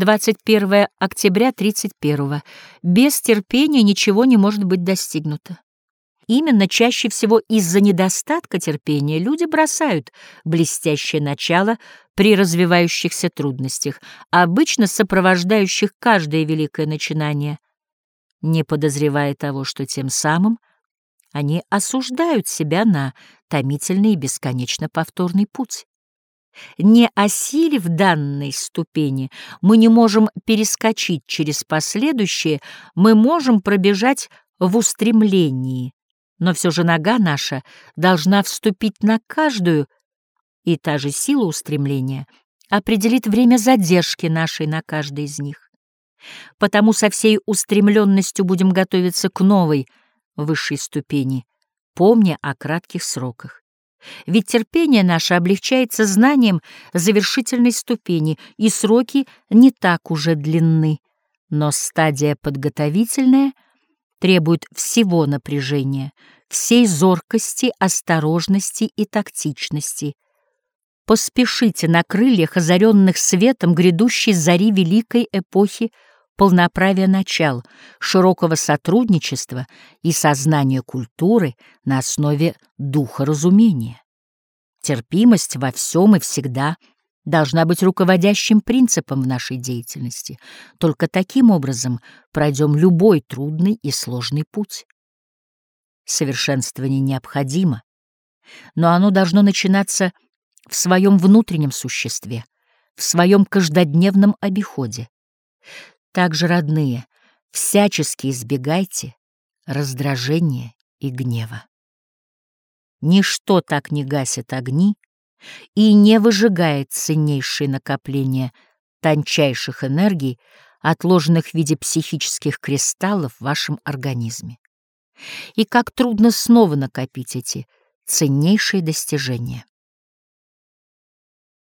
21 октября 31 Без терпения ничего не может быть достигнуто. Именно чаще всего из-за недостатка терпения люди бросают блестящее начало при развивающихся трудностях, обычно сопровождающих каждое великое начинание, не подозревая того, что тем самым они осуждают себя на томительный и бесконечно повторный путь. Не осилив данной ступени, мы не можем перескочить через последующие, мы можем пробежать в устремлении, но все же нога наша должна вступить на каждую, и та же сила устремления определит время задержки нашей на каждой из них. Потому со всей устремленностью будем готовиться к новой, высшей ступени, помня о кратких сроках. Ведь терпение наше облегчается знанием завершительной ступени, и сроки не так уже длинны, но стадия подготовительная — требует всего напряжения, всей зоркости, осторожности и тактичности. Поспешите на крыльях, озаренных светом грядущей зари великой эпохи полноправия начал, широкого сотрудничества и сознания культуры на основе духа разумения. Терпимость во всем и всегда — должна быть руководящим принципом в нашей деятельности. Только таким образом пройдем любой трудный и сложный путь. Совершенствование необходимо, но оно должно начинаться в своем внутреннем существе, в своем каждодневном обиходе. Также, родные, всячески избегайте раздражения и гнева. Ничто так не гасит огни, и не выжигает ценнейшие накопления тончайших энергий, отложенных в виде психических кристаллов в вашем организме. И как трудно снова накопить эти ценнейшие достижения.